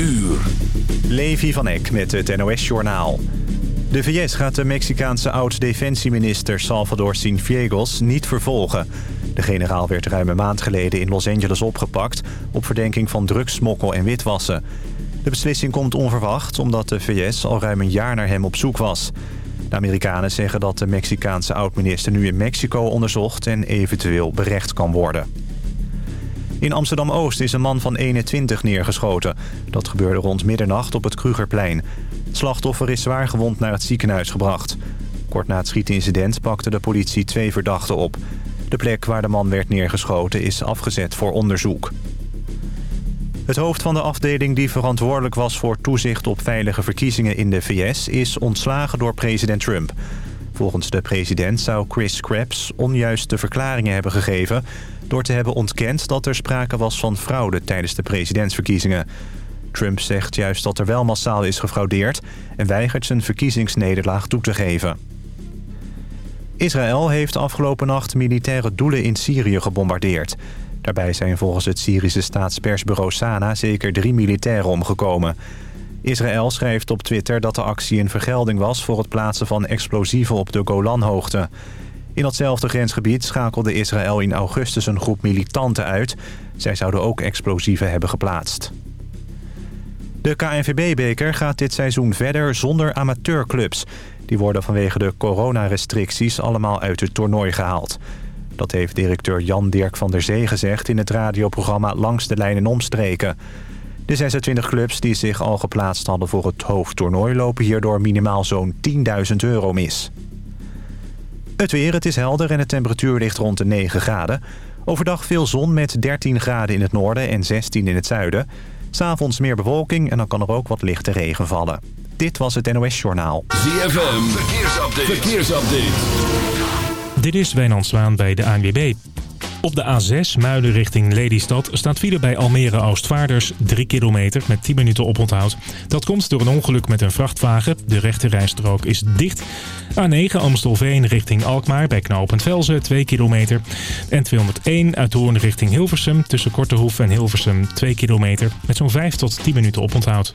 uur. Levi van Eck met het NOS-journaal. De VS gaat de Mexicaanse oud-defensieminister Salvador Cienfuegos niet vervolgen. De generaal werd ruim een maand geleden in Los Angeles opgepakt... op verdenking van drugssmokkel en witwassen. De beslissing komt onverwacht omdat de VS al ruim een jaar naar hem op zoek was. De Amerikanen zeggen dat de Mexicaanse oud-minister nu in Mexico onderzocht... en eventueel berecht kan worden. In Amsterdam-Oost is een man van 21 neergeschoten. Dat gebeurde rond middernacht op het Krugerplein. Het slachtoffer is zwaar gewond naar het ziekenhuis gebracht. Kort na het schietincident pakte de politie twee verdachten op. De plek waar de man werd neergeschoten is afgezet voor onderzoek. Het hoofd van de afdeling die verantwoordelijk was voor toezicht op veilige verkiezingen in de VS... is ontslagen door president Trump. Volgens de president zou Chris Krebs onjuiste verklaringen hebben gegeven... door te hebben ontkend dat er sprake was van fraude tijdens de presidentsverkiezingen. Trump zegt juist dat er wel massaal is gefraudeerd... en weigert zijn verkiezingsnederlaag toe te geven. Israël heeft afgelopen nacht militaire doelen in Syrië gebombardeerd. Daarbij zijn volgens het Syrische staatspersbureau Sana zeker drie militairen omgekomen. Israël schrijft op Twitter dat de actie een vergelding was... voor het plaatsen van explosieven op de Golanhoogte. In datzelfde grensgebied schakelde Israël in augustus een groep militanten uit. Zij zouden ook explosieven hebben geplaatst. De KNVB-beker gaat dit seizoen verder zonder amateurclubs. Die worden vanwege de coronarestricties allemaal uit het toernooi gehaald. Dat heeft directeur Jan Dirk van der Zee gezegd in het radioprogramma Langs de Lijnen Omstreken. De 26 clubs die zich al geplaatst hadden voor het hoofdtoernooi... lopen hierdoor minimaal zo'n 10.000 euro mis. Het weer, het is helder en de temperatuur ligt rond de 9 graden. Overdag veel zon met 13 graden in het noorden en 16 in het zuiden. S'avonds meer bewolking en dan kan er ook wat lichte regen vallen. Dit was het NOS Journaal. ZFM, verkeersupdate. verkeersupdate. Dit is Wijnand Zwaan bij de ANWB. Op de A6 Muiden richting Lelystad staat file bij Almere Oostvaarders 3 kilometer met 10 minuten oponthoud. Dat komt door een ongeluk met een vrachtwagen. De rechte rijstrook is dicht. A9 Amstelveen richting Alkmaar bij knooppunt Velzen 2 kilometer. En 201 uit Hoorn richting Hilversum tussen Kortehoef en Hilversum 2 kilometer met zo'n 5 tot 10 minuten oponthoud.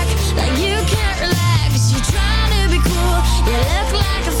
you look like a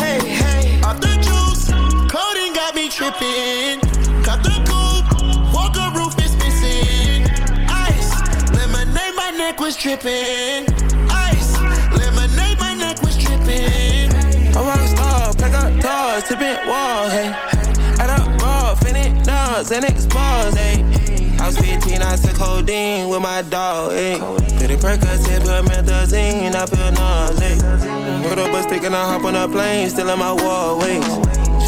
Tripping. Cut the coupe, walker roof is missing. Ice, lemonade, my neck was tripping. Ice, lemonade, my neck was tripping. I'm a star, pack up doors, tipping walls, hey. Add up raw, finish nuts, and expose, hey. I was 15, I took codeine with my dog, hey. Pretty Percocet, put methazine, I feel nauseous. Put up a stick and I hop on a plane, still in my wall, wait.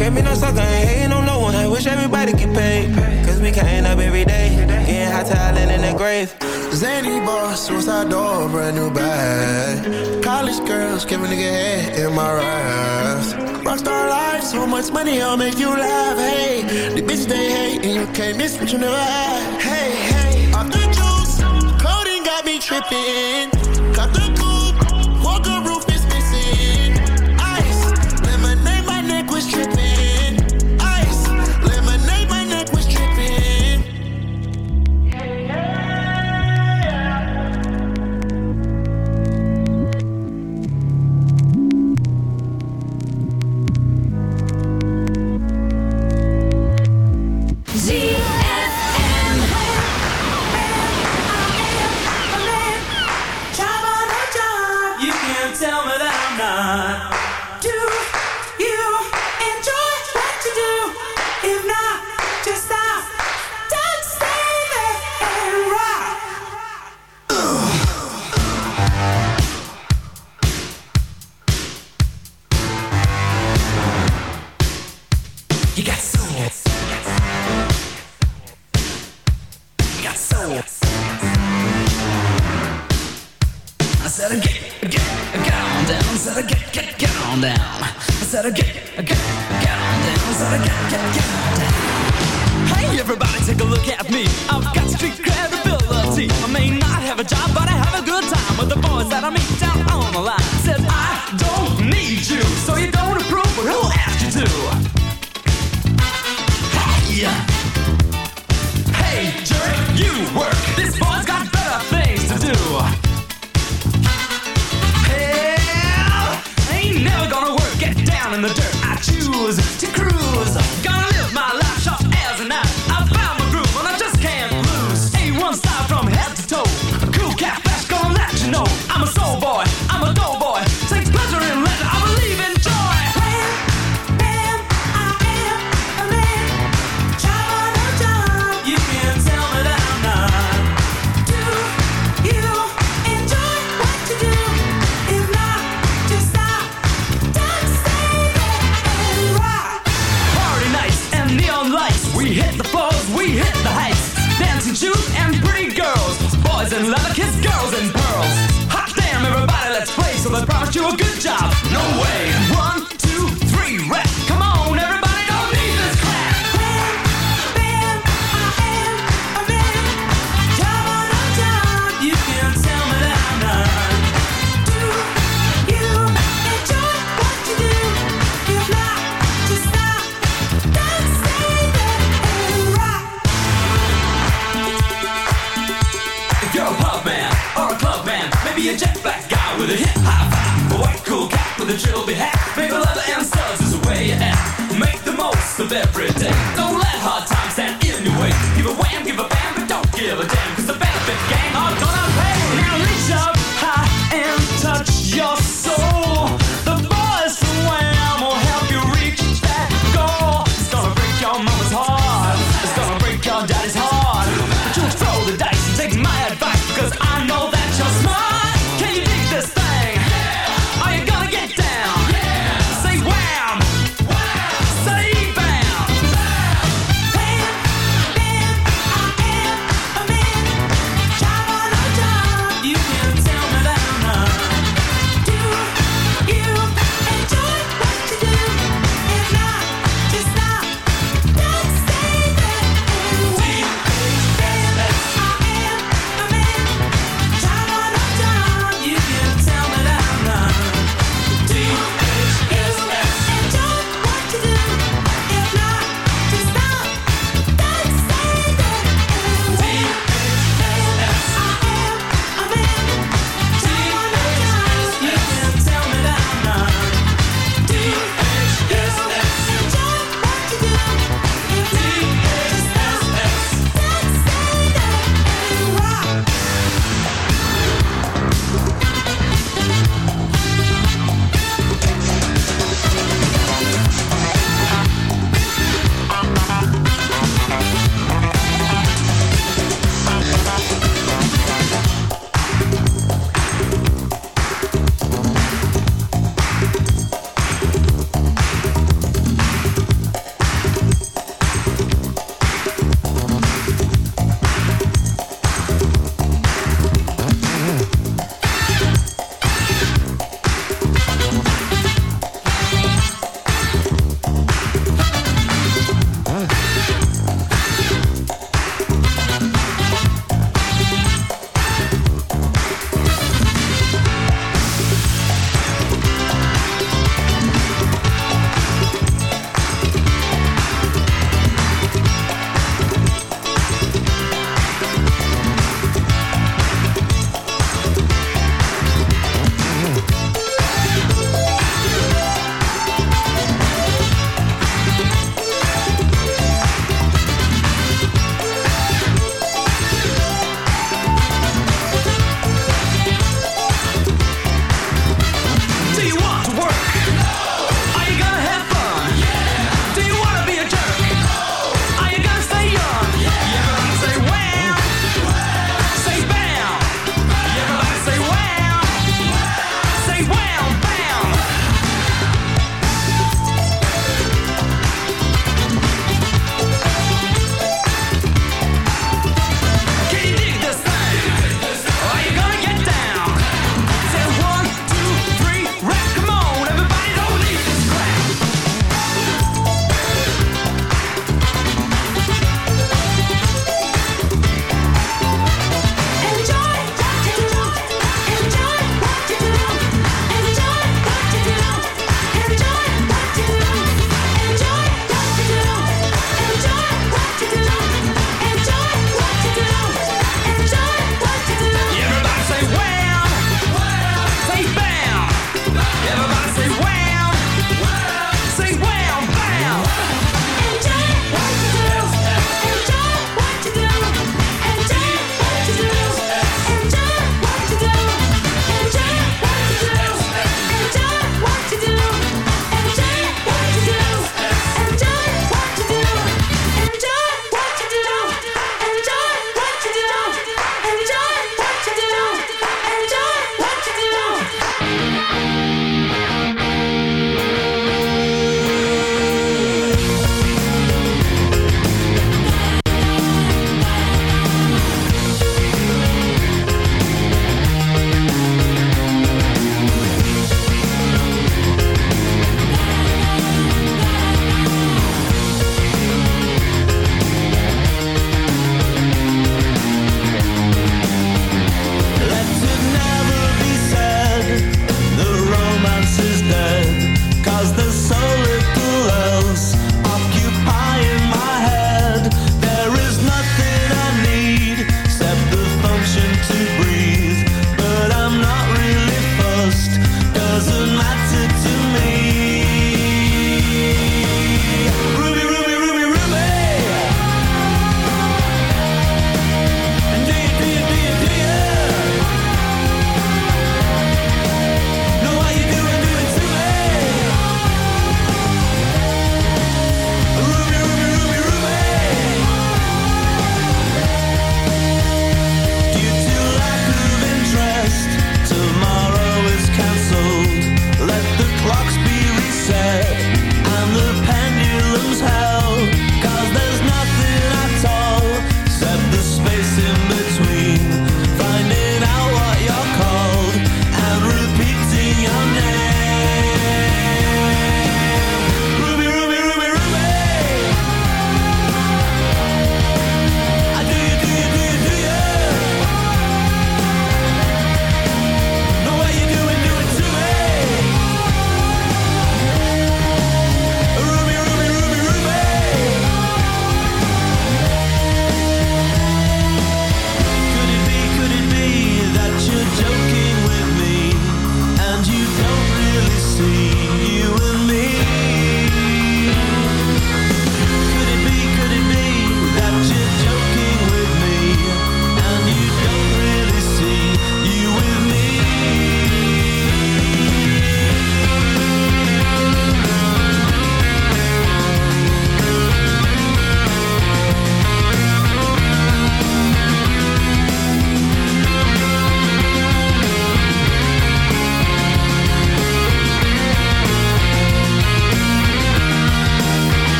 Can't be no sucker, ain't hating on no one, I wish everybody get paid. Cause we counting up every day, getting hot talent in the grave. Zany boss, suicide door, brand new bag. College girls, give a nigga head in my raps. Rockstar life, so much money, I'll make you laugh. Hey, the bitch they hate, and you can't miss what you never had. Hey, hey, off the juice, coding got me tripping. Cut the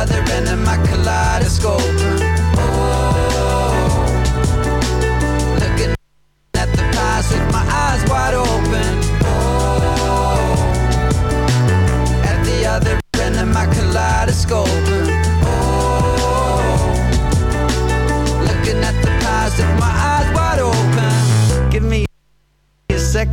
other end of my kaleidoscope. Oh,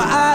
My eyes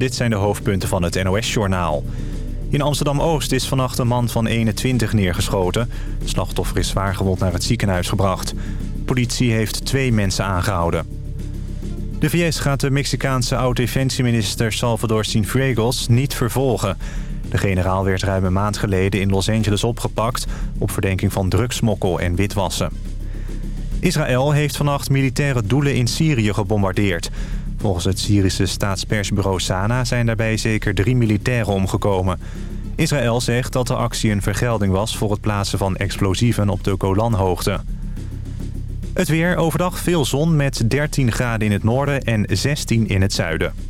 dit zijn de hoofdpunten van het NOS-journaal. In Amsterdam-Oost is vannacht een man van 21 neergeschoten. Slachtoffer is zwaargewond naar het ziekenhuis gebracht. Politie heeft twee mensen aangehouden. De VS gaat de Mexicaanse oud-defensieminister Salvador Sinfregos niet vervolgen. De generaal werd ruim een maand geleden in Los Angeles opgepakt... op verdenking van drugsmokkel en witwassen. Israël heeft vannacht militaire doelen in Syrië gebombardeerd. Volgens het Syrische staatspersbureau Sana zijn daarbij zeker drie militairen omgekomen. Israël zegt dat de actie een vergelding was voor het plaatsen van explosieven op de Golanhoogte. Het weer overdag veel zon met 13 graden in het noorden en 16 in het zuiden.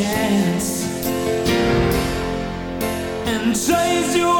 chance and chase you.